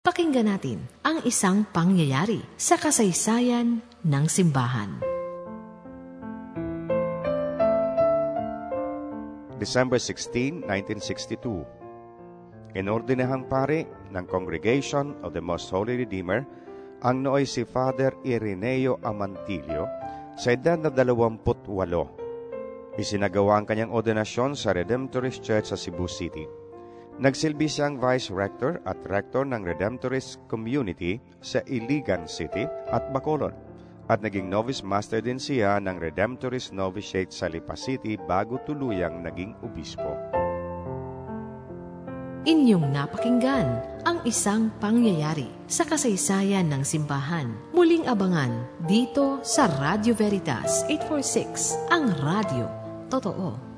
Pakinggan natin ang isang pangyayari sa kasaysayan ng simbahan. December 16, 1962 Inordinahang pare ng Congregation of the Most Holy Redeemer ang nooy si Father Ireneo Amantilio sa edad na 28. Isinagawa ang kanyang ordinasyon sa Redemptorist Church sa Cebu City. Nagsilbi siyang Vice Rector at Rector ng Redemptorist Community sa Iligan City at Bacolod at naging Novice Master din siya ng Redemptorist Novitiate sa Lipa City bago tuluyang naging obispo. Inyong napakinggan ang isang pangyayari sa kasaysayan ng simbahan. Muling abangan dito sa Radio Veritas 846, ang radio. Totoo.